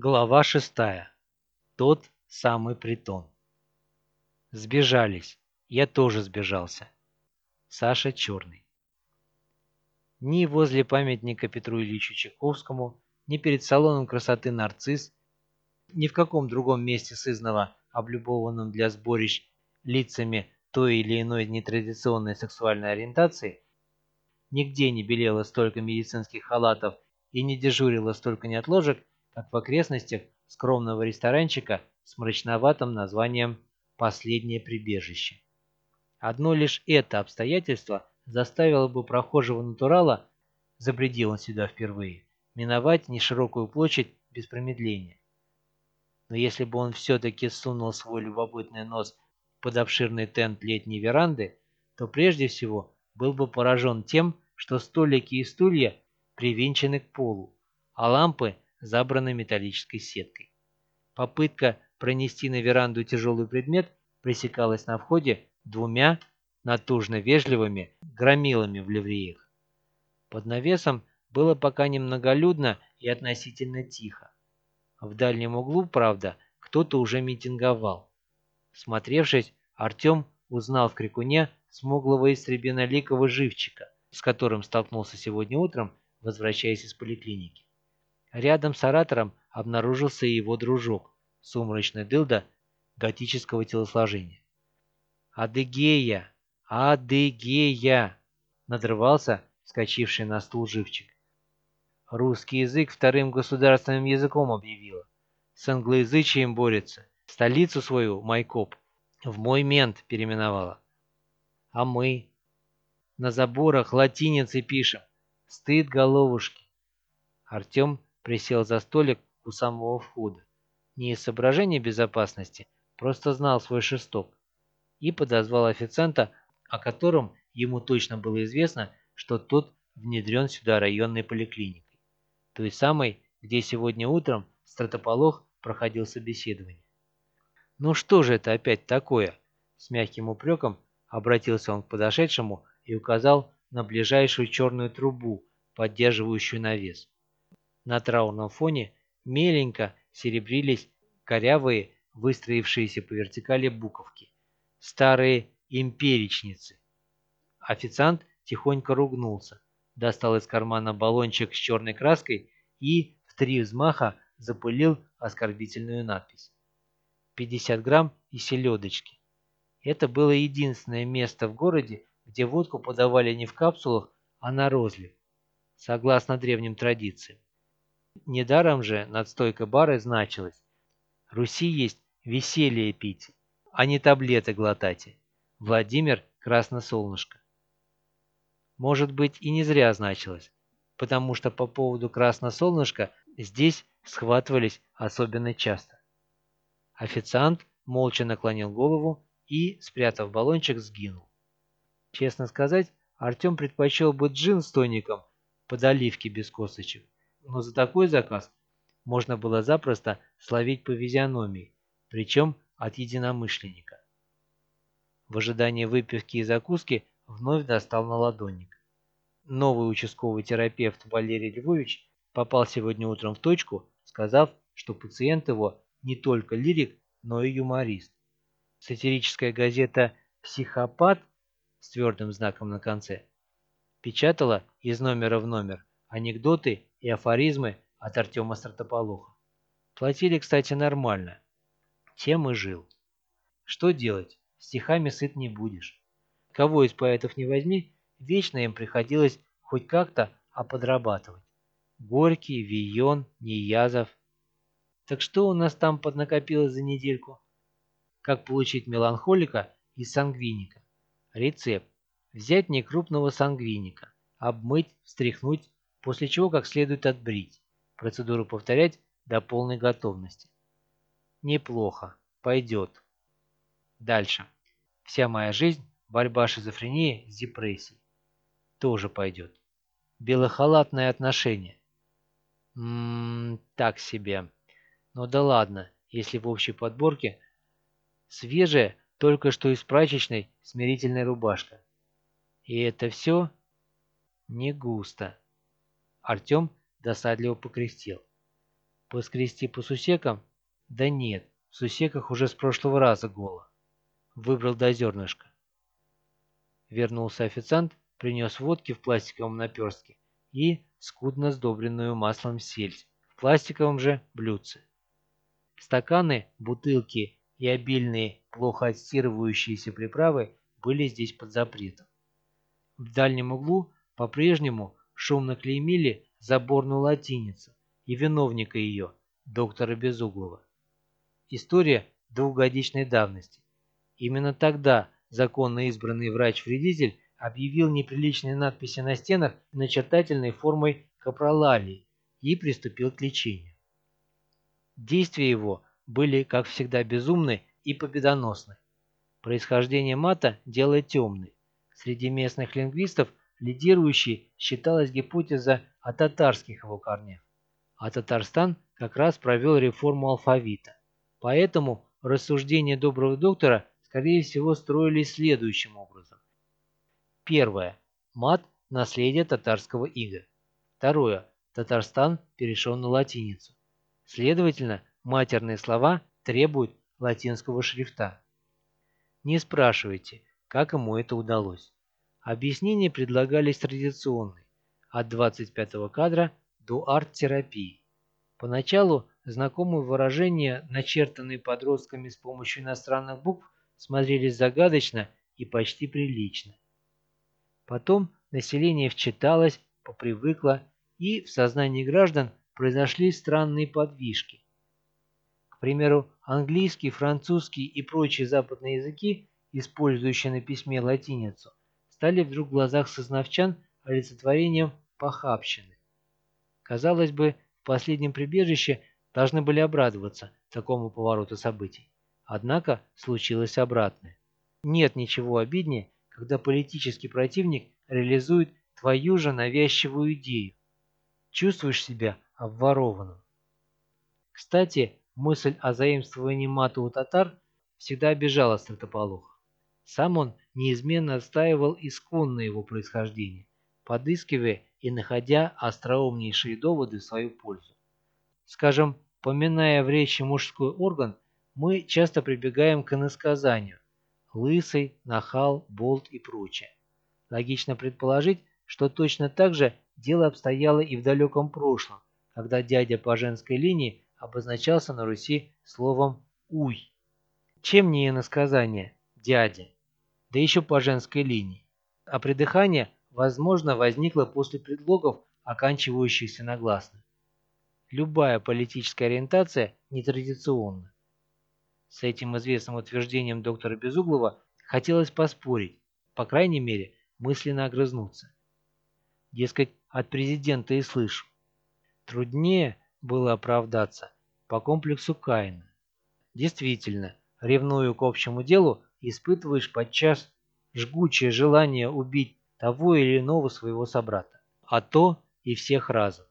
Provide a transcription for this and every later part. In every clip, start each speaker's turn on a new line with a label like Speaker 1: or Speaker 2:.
Speaker 1: Глава шестая. Тот самый притон. Сбежались. Я тоже сбежался. Саша Черный. Ни возле памятника Петру Ильичу Чайковскому, ни перед салоном красоты «Нарцисс», ни в каком другом месте сызнова, облюбованном для сборищ лицами той или иной нетрадиционной сексуальной ориентации, нигде не белело столько медицинских халатов и не дежурило столько неотложек, как в окрестностях скромного ресторанчика с мрачноватым названием «Последнее прибежище». Одно лишь это обстоятельство заставило бы прохожего натурала, забреди он сюда впервые, миновать неширокую площадь без промедления. Но если бы он все-таки сунул свой любопытный нос под обширный тент летней веранды, то прежде всего был бы поражен тем, что столики и стулья привинчены к полу, а лампы забранной металлической сеткой. Попытка пронести на веранду тяжелый предмет пресекалась на входе двумя натужно вежливыми громилами в ливреях. Под навесом было пока немноголюдно и относительно тихо. В дальнем углу, правда, кто-то уже митинговал. Смотревшись, Артем узнал в крикуне смуглого истребиноликого живчика, с которым столкнулся сегодня утром, возвращаясь из поликлиники. Рядом с оратором обнаружился и его дружок, сумрачный дылда готического телосложения. «Адыгея! Адыгея!» — надрывался вскочивший на стул живчик. Русский язык вторым государственным языком объявила. С англоязычием борется. Столицу свою, Майкоп, в мой мент переименовала. А мы на заборах латиницей пишем. Стыд головушки. Артем присел за столик у самого входа. Не из соображений безопасности, просто знал свой шесток. И подозвал официанта, о котором ему точно было известно, что тот внедрен сюда районной поликлиникой. Той самой, где сегодня утром стратополох проходил собеседование. «Ну что же это опять такое?» С мягким упреком обратился он к подошедшему и указал на ближайшую черную трубу, поддерживающую навес. На траурном фоне меленько серебрились корявые, выстроившиеся по вертикали буковки. Старые империчницы. Официант тихонько ругнулся, достал из кармана баллончик с черной краской и в три взмаха запылил оскорбительную надпись. 50 грамм и селедочки. Это было единственное место в городе, где водку подавали не в капсулах, а на розлив, согласно древним традициям. Недаром же над стойкой бара значилось «Руси есть веселье пить, а не таблеты глотать. Владимир Красносолнышко». Может быть и не зря значилось, потому что по поводу Красносолнышка здесь схватывались особенно часто. Официант молча наклонил голову и, спрятав баллончик, сгинул. Честно сказать, Артем предпочел бы джин с тоником под оливки без косточек но за такой заказ можно было запросто словить по физиономии, причем от единомышленника. В ожидании выпивки и закуски вновь достал на ладонник. Новый участковый терапевт Валерий Львович попал сегодня утром в точку, сказав, что пациент его не только лирик, но и юморист. Сатирическая газета «Психопат» с твердым знаком на конце печатала из номера в номер анекдоты и афоризмы от Артема Стратополоха. Платили, кстати, нормально. Тем и жил. Что делать? Стихами сыт не будешь. Кого из поэтов не возьми, вечно им приходилось хоть как-то а подрабатывать. Горький, Вион, Неязов. Так что у нас там поднакопилось за недельку? Как получить меланхолика из сангвиника? Рецепт. Взять некрупного сангвиника, обмыть, встряхнуть после чего как следует отбрить. Процедуру повторять до полной готовности. Неплохо. Пойдет. Дальше. Вся моя жизнь – борьба шизофрении с депрессией. Тоже пойдет. Белохалатное отношение. Ммм, так себе. Ну да ладно, если в общей подборке свежая, только что из прачечной смирительная рубашка. И это все не густо. Артем досадливо покрестил. Поскрести по сусекам? Да нет, в сусеках уже с прошлого раза голо. Выбрал до зернышка. Вернулся официант, принес водки в пластиковом наперстке и скудно сдобренную маслом сельдь в пластиковом же блюдце. Стаканы, бутылки и обильные, плохо отстирывающиеся приправы были здесь под запретом. В дальнем углу по-прежнему шумно клеймили заборную латиницу и виновника ее, доктора Безуглова. История двухгодичной давности. Именно тогда законно избранный врач-вредитель объявил неприличные надписи на стенах начертательной формой капролалии и приступил к лечению. Действия его были, как всегда, безумны и победоносны. Происхождение мата – дело темное. Среди местных лингвистов лидирующей считалась гипотеза о татарских его корнях. А Татарстан как раз провел реформу алфавита. Поэтому рассуждения доброго доктора, скорее всего, строились следующим образом. Первое. Мат – наследие татарского ига. Второе. Татарстан перешел на латиницу. Следовательно, матерные слова требуют латинского шрифта. Не спрашивайте, как ему это удалось. Объяснения предлагались традиционные, от 25 кадра до арт-терапии. Поначалу знакомые выражения, начертанные подростками с помощью иностранных букв, смотрелись загадочно и почти прилично. Потом население вчиталось, попривыкло, и в сознании граждан произошли странные подвижки. К примеру, английский, французский и прочие западные языки, использующие на письме латиницу, стали вдруг в глазах сознавчан олицетворением похабщины. Казалось бы, в последнем прибежище должны были обрадоваться такому повороту событий. Однако случилось обратное. Нет ничего обиднее, когда политический противник реализует твою же навязчивую идею. Чувствуешь себя обворованным. Кстати, мысль о заимствовании мата у татар всегда обижала Стратополуха. Сам он неизменно отстаивал исконное его происхождение, подыскивая и находя остроумнейшие доводы в свою пользу. Скажем, поминая в речи мужской орган, мы часто прибегаем к иносказанию, лысый, нахал, болт и прочее. Логично предположить, что точно так же дело обстояло и в далеком прошлом, когда дядя по женской линии обозначался на Руси словом «уй». Чем не иносказание «дядя», да еще по женской линии. А придыхание, возможно, возникло после предлогов, оканчивающихся на гласных. Любая политическая ориентация нетрадиционна. С этим известным утверждением доктора Безуглова хотелось поспорить, по крайней мере, мысленно огрызнуться. Дескать, от президента и слышу. Труднее было оправдаться по комплексу Каина. Действительно, ревную к общему делу, испытываешь подчас жгучее желание убить того или иного своего собрата, а то и всех разом.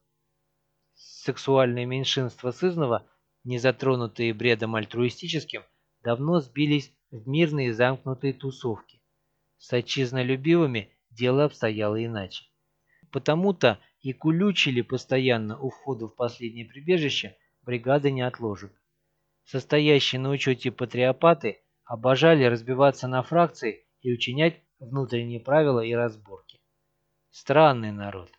Speaker 1: Сексуальное меньшинство сызнова – не затронутые бредом альтруистическим, давно сбились в мирные замкнутые тусовки. С отчизнолюбивыми дело обстояло иначе. Потому-то и кулючили постоянно у входа в последнее прибежище бригады неотложек. Состоящие на учете патриопаты обожали разбиваться на фракции и учинять внутренние правила и разборки. Странный народ.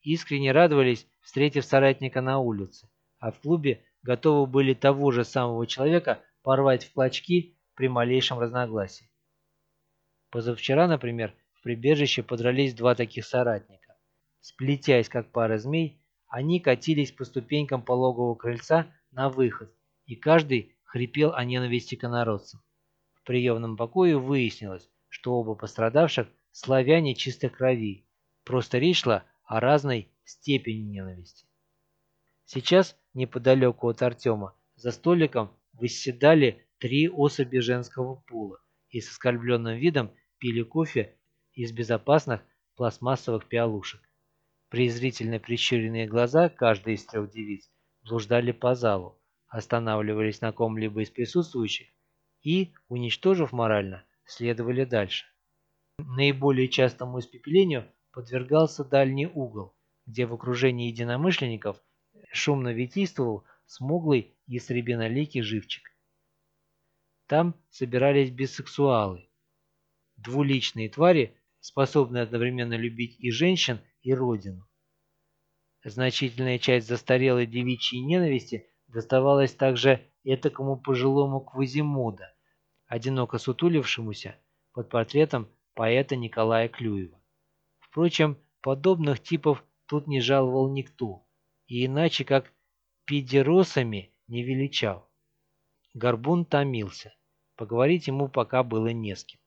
Speaker 1: Искренне радовались, встретив соратника на улице, а в клубе готовы были того же самого человека порвать в клочки при малейшем разногласии. Позавчера, например, в прибежище подрались два таких соратника. Сплетясь, как пара змей, они катились по ступенькам пологового крыльца на выход, и каждый хрипел о ненависти к инородцам. Приемном покое выяснилось, что оба пострадавших – славяне чистой крови, просто речь шла о разной степени ненависти. Сейчас неподалеку от Артема, за столиком восседали три особи женского пола и с оскорбленным видом пили кофе из безопасных пластмассовых пиалушек. Презрительно прищуренные глаза каждой из трех девиц блуждали по залу, останавливались на ком-либо из присутствующих и, уничтожив морально, следовали дальше. Наиболее частому испепелению подвергался дальний угол, где в окружении единомышленников – шумно витийствовал смуглый и сребеноликий живчик. Там собирались бисексуалы, двуличные твари, способные одновременно любить и женщин, и родину. Значительная часть застарелой девичьей ненависти доставалась также этакому пожилому Квазимода, одиноко сутулившемуся под портретом поэта Николая Клюева. Впрочем, подобных типов тут не жаловал никто, и иначе как пидеросами не величал. Горбун томился. Поговорить ему пока было не с кем.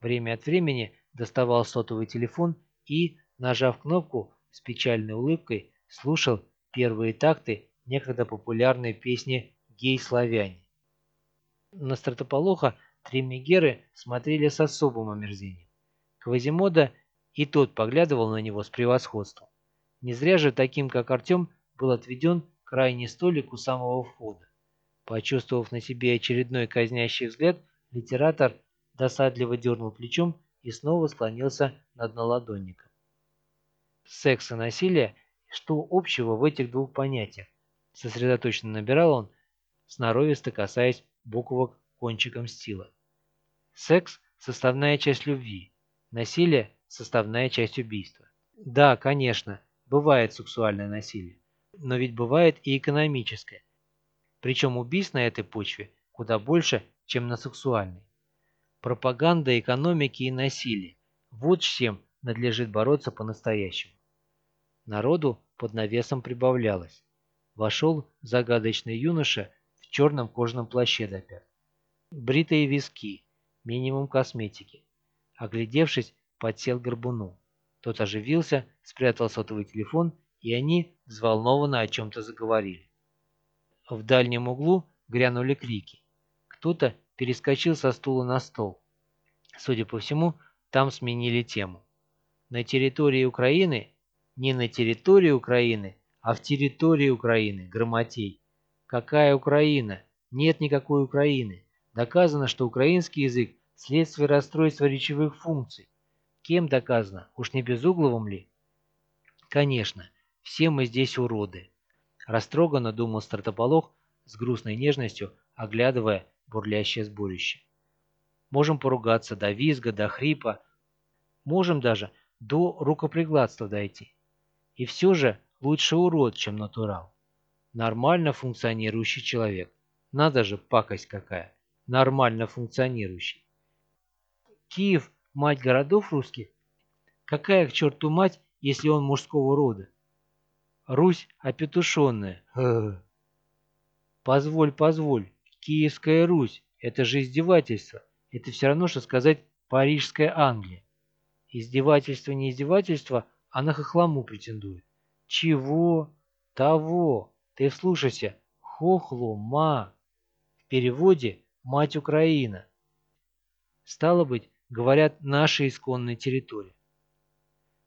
Speaker 1: Время от времени доставал сотовый телефон и, нажав кнопку, с печальной улыбкой слушал первые такты некогда популярной песни «Гей-славяне». На стратополоха Треммигеры смотрели с особым омерзением. Квазимода и тот поглядывал на него с превосходством. Не зря же таким, как Артем, был отведен крайний столик у самого входа. Почувствовав на себе очередной казнящий взгляд, литератор досадливо дернул плечом и снова склонился над наладонником. Секс и насилие что общего в этих двух понятиях? Сосредоточенно набирал он, сноровисто касаясь буквок кончиком стила. Секс – составная часть любви, насилие – составная часть убийства. Да, конечно, бывает сексуальное насилие, но ведь бывает и экономическое. Причем убийств на этой почве куда больше, чем на сексуальной. Пропаганда экономики и насилия – вот с чем надлежит бороться по-настоящему. Народу под навесом прибавлялось. Вошел загадочный юноша черном кожаном плаще до пят. Бритые виски, минимум косметики. Оглядевшись, подсел к горбуну. Тот оживился, спрятал сотовый телефон, и они взволнованно о чем-то заговорили. В дальнем углу грянули крики. Кто-то перескочил со стула на стол. Судя по всему, там сменили тему. На территории Украины не на территории Украины, а в территории Украины, грамотей. Какая Украина? Нет никакой Украины. Доказано, что украинский язык – следствие расстройства речевых функций. Кем доказано? Уж не Безугловым ли? Конечно, все мы здесь уроды. Растроганно думал стартополох с грустной нежностью, оглядывая бурлящее сборище. Можем поругаться до визга, до хрипа. Можем даже до рукоприкладства дойти. И все же лучше урод, чем натурал. Нормально функционирующий человек. Надо же, пакость какая. Нормально функционирующий. Киев – мать городов русских? Какая к черту мать, если он мужского рода? Русь опетушенная. Ха Позволь, позволь. Киевская Русь – это же издевательство. Это все равно, что сказать Парижская Англия. Издевательство, не издевательство, а на хохлому претендует. Чего? Того. Ты вслушайся. Хохлума. В переводе «мать Украина». Стало быть, говорят, нашей исконной территории.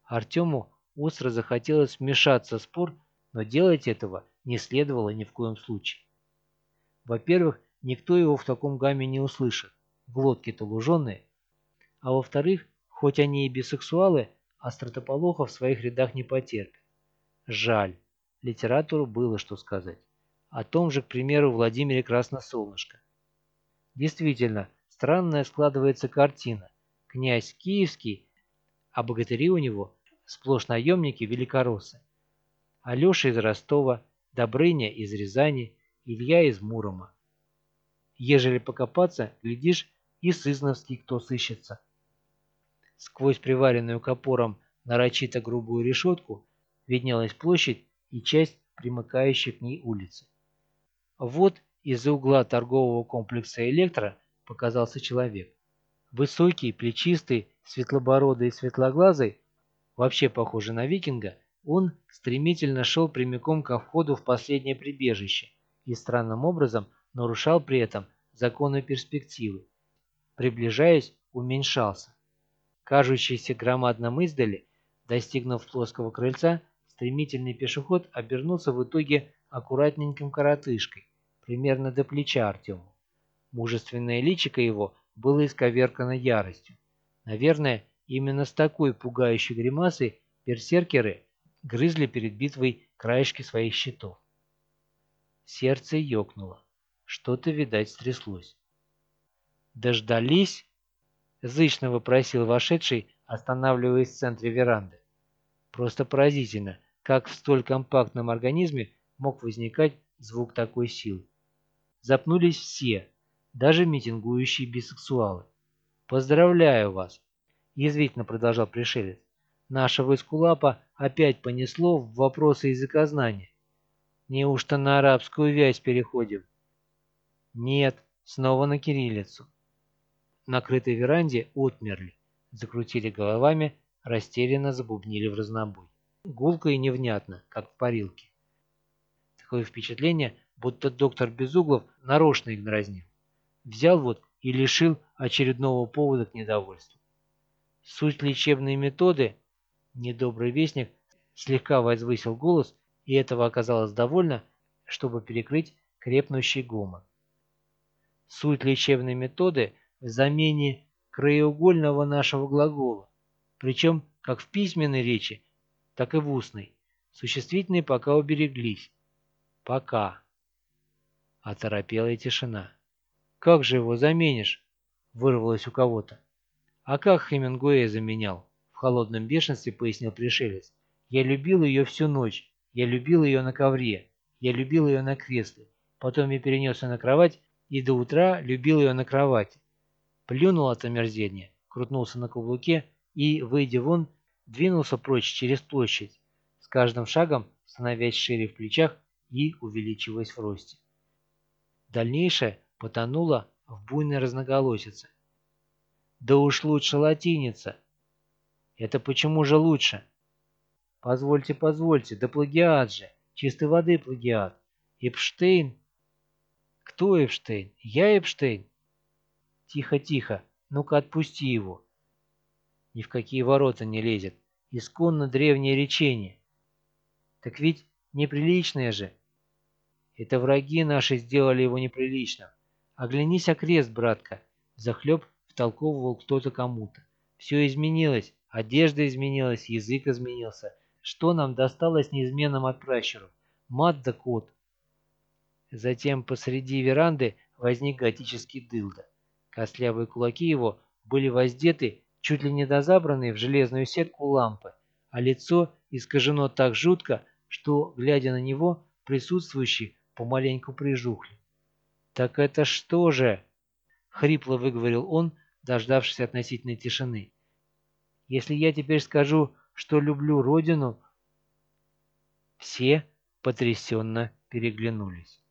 Speaker 1: Артему остро захотелось вмешаться в спор, но делать этого не следовало ни в коем случае. Во-первых, никто его в таком гамме не услышит, глотки-то луженые, а во-вторых, хоть они и бисексуалы, а стратополоха в своих рядах не потерпит. Жаль, литературу было что сказать. О том же, к примеру, Владимире Красносолнышко. Действительно, странная складывается картина. Князь Киевский, а богатыри у него сплошь наемники великороссы. Алеша из Ростова, Добрыня из Рязани, Илья из Мурома. Ежели покопаться, глядишь, и Сызновский кто сыщется. Сквозь приваренную к опорам нарочито грубую решетку виднелась площадь и часть примыкающей к ней улицы. Вот из-за угла торгового комплекса «Электро» показался человек. Высокий, плечистый, светлобородый и светлоглазый, вообще похожий на викинга, он стремительно шел прямиком ко входу в последнее прибежище и странным образом нарушал при этом законы перспективы. Приближаясь, уменьшался. Кажущийся громадным издали, достигнув плоского крыльца, стремительный пешеход обернулся в итоге аккуратненьким коротышкой, примерно до плеча Артему. Мужественное личико его было исковеркано яростью. Наверное, именно с такой пугающей гримасой берсеркеры грызли перед битвой краешки своих щитов. Сердце ёкнуло. Что-то, видать, стряслось. «Дождались?» — зычно вопросил вошедший, останавливаясь в центре веранды. Просто поразительно, как в столь компактном организме мог возникать звук такой силы. Запнулись все, даже митингующие бисексуалы. «Поздравляю вас!» – язвительно продолжал пришелец. «Нашего эскулапа опять понесло в вопросы языкознания. Неужто на арабскую вязь переходим?» «Нет, снова на кириллицу». На крытой веранде отмерли, закрутили головами, растерянно забубнили в разнобой. Гулко и невнятно, как в парилке. Такое впечатление, будто доктор Безуглов нарочно их дразнил. Взял вот и лишил очередного повода к недовольству. Суть лечебной методы, недобрый вестник слегка возвысил голос, и этого оказалось довольно, чтобы перекрыть крепнущий гомон. Суть лечебной методы в замене краеугольного нашего глагола, причем как в письменной речи, так и в устной. Существительные пока убереглись. Пока. Оторопелая тишина. «Как же его заменишь?» — вырвалось у кого-то. «А как Хемингуэя заменял?» — в холодном бешенстве пояснил пришелец. «Я любил ее всю ночь. Я любил ее на ковре. Я любил ее на кресле. Потом я перенес ее на кровать и до утра любил ее на кровати. Плюнул от омерзения, крутнулся на каблуке и, выйдя вон, двинулся прочь через площадь, с каждым шагом становясь шире в плечах и увеличиваясь в росте. Дальнейшее потонуло в буйной разноголосице. Да уж лучше латиница. Это почему же лучше? Позвольте, позвольте, да плагиат же, чистой воды плагиат. Эпштейн? Кто Эпштейн? Я Эпштейн? Тихо, тихо, ну-ка отпусти его. Ни в какие ворота не лезет. Исконно древнее речение. Так ведь неприличное же. Это враги наши сделали его неприличным. Оглянись окрест, братка. Захлеб втолковывал кто-то кому-то. Все изменилось, одежда изменилась, язык изменился. Что нам досталось неизменным от пращуров? Мат да кот. Затем посреди веранды возник готический дылда. Костлявые кулаки его были воздеты, чуть ли не дозабранные в железную сетку лампы, а лицо искажено так жутко, что, глядя на него, присутствующие помаленьку прижухли. «Так это что же?» — хрипло выговорил он, дождавшись относительной тишины. «Если я теперь скажу, что люблю родину...» Все потрясенно переглянулись.